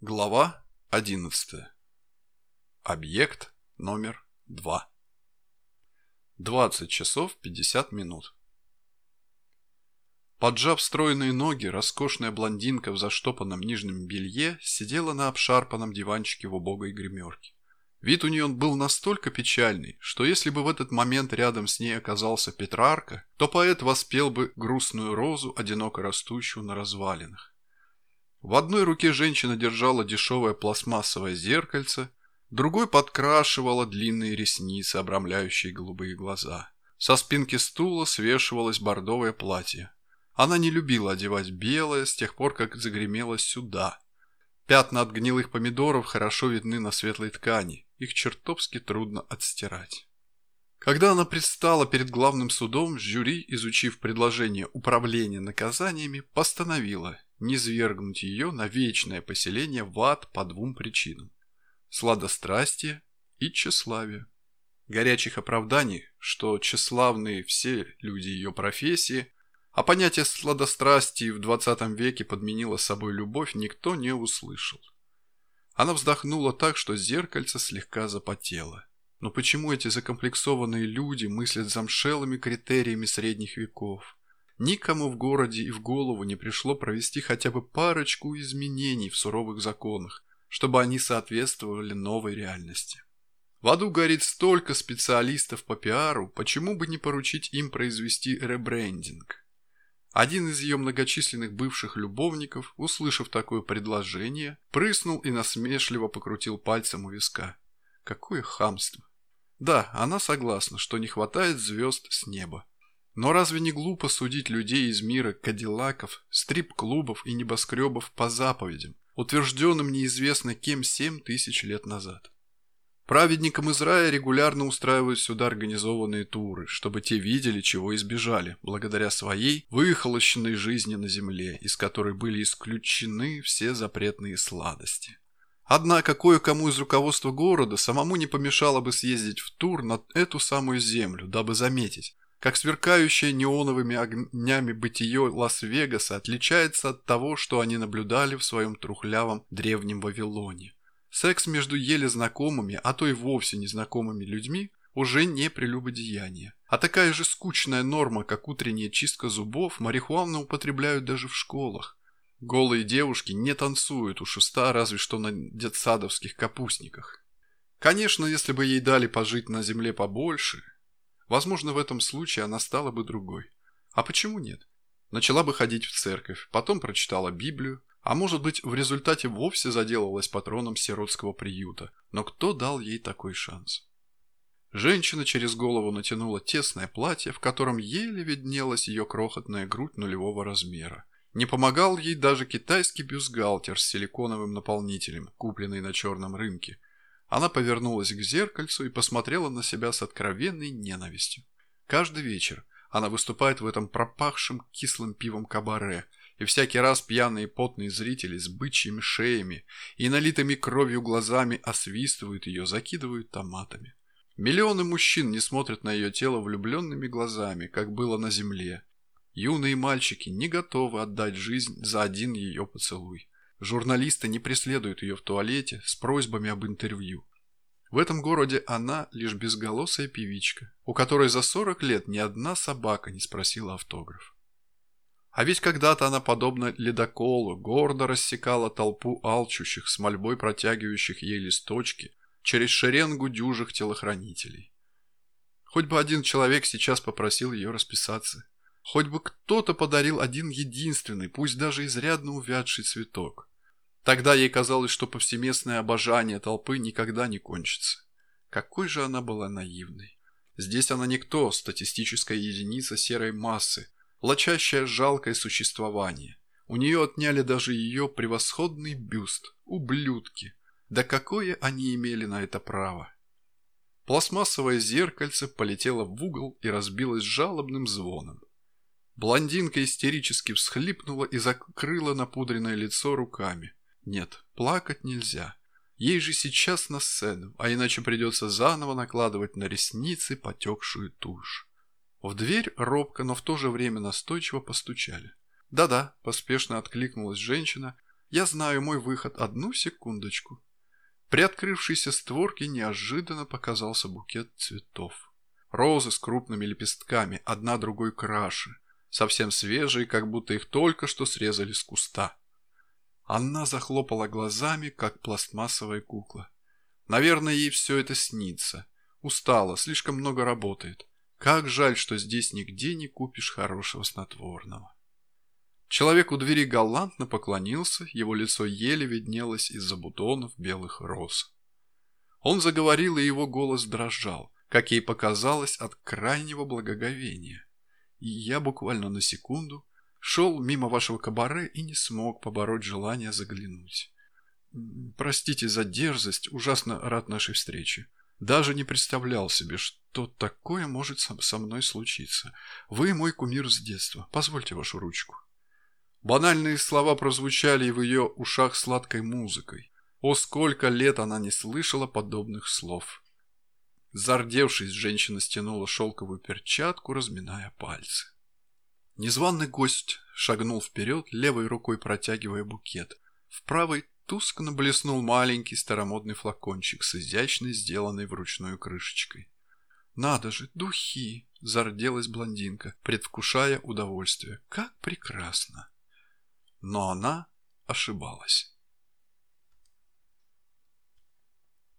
Глава 11. Объект номер 2. 20 часов 50 минут. Поджав стройные ноги, роскошная блондинка в заштопанном нижнем белье сидела на обшарпанном диванчике в убогой гримерке. Вид у нее был настолько печальный, что если бы в этот момент рядом с ней оказался Петрарка, то поэт воспел бы грустную розу, одиноко растущую на развалинах. В одной руке женщина держала дешевое пластмассовое зеркальце, другой подкрашивала длинные ресницы, обрамляющие голубые глаза. Со спинки стула свешивалось бордовое платье. Она не любила одевать белое с тех пор, как загремела сюда. Пятна от гнилых помидоров хорошо видны на светлой ткани, их чертовски трудно отстирать. Когда она предстала перед главным судом, жюри, изучив предложение управления наказаниями, постановила низвергнуть ее на вечное поселение в ад по двум причинам – сладострастие и тщеславие. Горячих оправданий, что тщеславные все люди ее профессии, а понятие сладострастия в 20 веке подменило собой любовь, никто не услышал. Она вздохнула так, что зеркальце слегка запотело. Но почему эти закомплексованные люди мыслят замшелыми критериями средних веков? Никому в городе и в голову не пришло провести хотя бы парочку изменений в суровых законах, чтобы они соответствовали новой реальности. В аду горит столько специалистов по пиару, почему бы не поручить им произвести ребрендинг? Один из ее многочисленных бывших любовников, услышав такое предложение, прыснул и насмешливо покрутил пальцем у виска. Какое хамство! Да, она согласна, что не хватает звезд с неба. Но разве не глупо судить людей из мира кадиллаков, стрип-клубов и небоскребов по заповедям, утвержденным неизвестно кем семь тысяч лет назад? Праведникам из рая регулярно устраивают сюда организованные туры, чтобы те видели, чего избежали, благодаря своей выхолощенной жизни на земле, из которой были исключены все запретные сладости. Однако кое-кому из руководства города самому не помешало бы съездить в тур на эту самую землю, дабы заметить, как сверкающее неоновыми огнями бытие Лас-Вегаса отличается от того, что они наблюдали в своем трухлявом древнем Вавилоне. Секс между еле знакомыми, а то и вовсе незнакомыми людьми уже не прелюбодеяние. А такая же скучная норма, как утренняя чистка зубов, марихуану употребляют даже в школах. Голые девушки не танцуют у шеста, разве что на детсадовских капустниках. Конечно, если бы ей дали пожить на земле побольше, Возможно, в этом случае она стала бы другой. А почему нет? Начала бы ходить в церковь, потом прочитала Библию, а может быть, в результате вовсе заделалась патроном сиротского приюта. Но кто дал ей такой шанс? Женщина через голову натянула тесное платье, в котором еле виднелась ее крохотная грудь нулевого размера. Не помогал ей даже китайский бюстгальтер с силиконовым наполнителем, купленный на черном рынке – она повернулась к зеркальцу и посмотрела на себя с откровенной ненавистью. Каждый вечер она выступает в этом пропахшем кислым пивом кабаре, и всякий раз пьяные потные зрители с бычьими шеями и налитыми кровью глазами освистывают ее, закидывают томатами. Миллионы мужчин не смотрят на ее тело влюбленными глазами, как было на земле. Юные мальчики не готовы отдать жизнь за один ее поцелуй. Журналисты не преследуют ее в туалете с просьбами об интервью. В этом городе она лишь безголосая певичка, у которой за 40 лет ни одна собака не спросила автограф. А ведь когда-то она, подобно ледоколу, гордо рассекала толпу алчущих, с мольбой протягивающих ей листочки через шеренгу дюжих телохранителей. Хоть бы один человек сейчас попросил ее расписаться. Хоть бы кто-то подарил один единственный, пусть даже изрядно увядший цветок. Тогда ей казалось, что повсеместное обожание толпы никогда не кончится. Какой же она была наивной. Здесь она никто, статистическая единица серой массы, влачащая жалкое существование. У нее отняли даже ее превосходный бюст. Ублюдки. Да какое они имели на это право? Пластмассовое зеркальце полетело в угол и разбилось жалобным звоном. Блондинка истерически всхлипнула и закрыла напудренное лицо руками. Нет, плакать нельзя. Ей же сейчас на сцену, а иначе придется заново накладывать на ресницы потекшую тушь. В дверь робко, но в то же время настойчиво постучали. «Да-да», – поспешно откликнулась женщина, Я знаю мой выход. Одну секундочку». При открывшейся створке неожиданно показался букет цветов. Розы с крупными лепестками, одна другой краше, совсем свежие, как будто их только что срезали с куста. Она захлопала глазами, как пластмассовая кукла. Наверное, ей все это снится. Устала, слишком много работает. Как жаль, что здесь нигде не купишь хорошего снотворного. Человек у двери галантно поклонился, его лицо еле виднелось из-за бутонов белых роз. Он заговорил, и его голос дрожал, как ей показалось, от крайнего благоговения. И я буквально на секунду шел мимо вашего кабаре и не смог побороть желание заглянуть. Простите за дерзость, ужасно рад нашей встрече. Даже не представлял себе, что такое может со мной случиться. Вы мой кумир с детства. Позвольте вашу ручку. Банальные слова прозвучали в ее ушах сладкой музыкой. О, сколько лет она не слышала подобных слов. Зардевшись, женщина стянула шелковую перчатку, разминая пальцы. Незваный гость шагнул вперед, левой рукой протягивая букет. В правой тускно блеснул маленький старомодный флакончик с изящной, сделанной вручную крышечкой. «Надо же, духи!» – зарделась блондинка, предвкушая удовольствие. «Как прекрасно!» Но она ошибалась.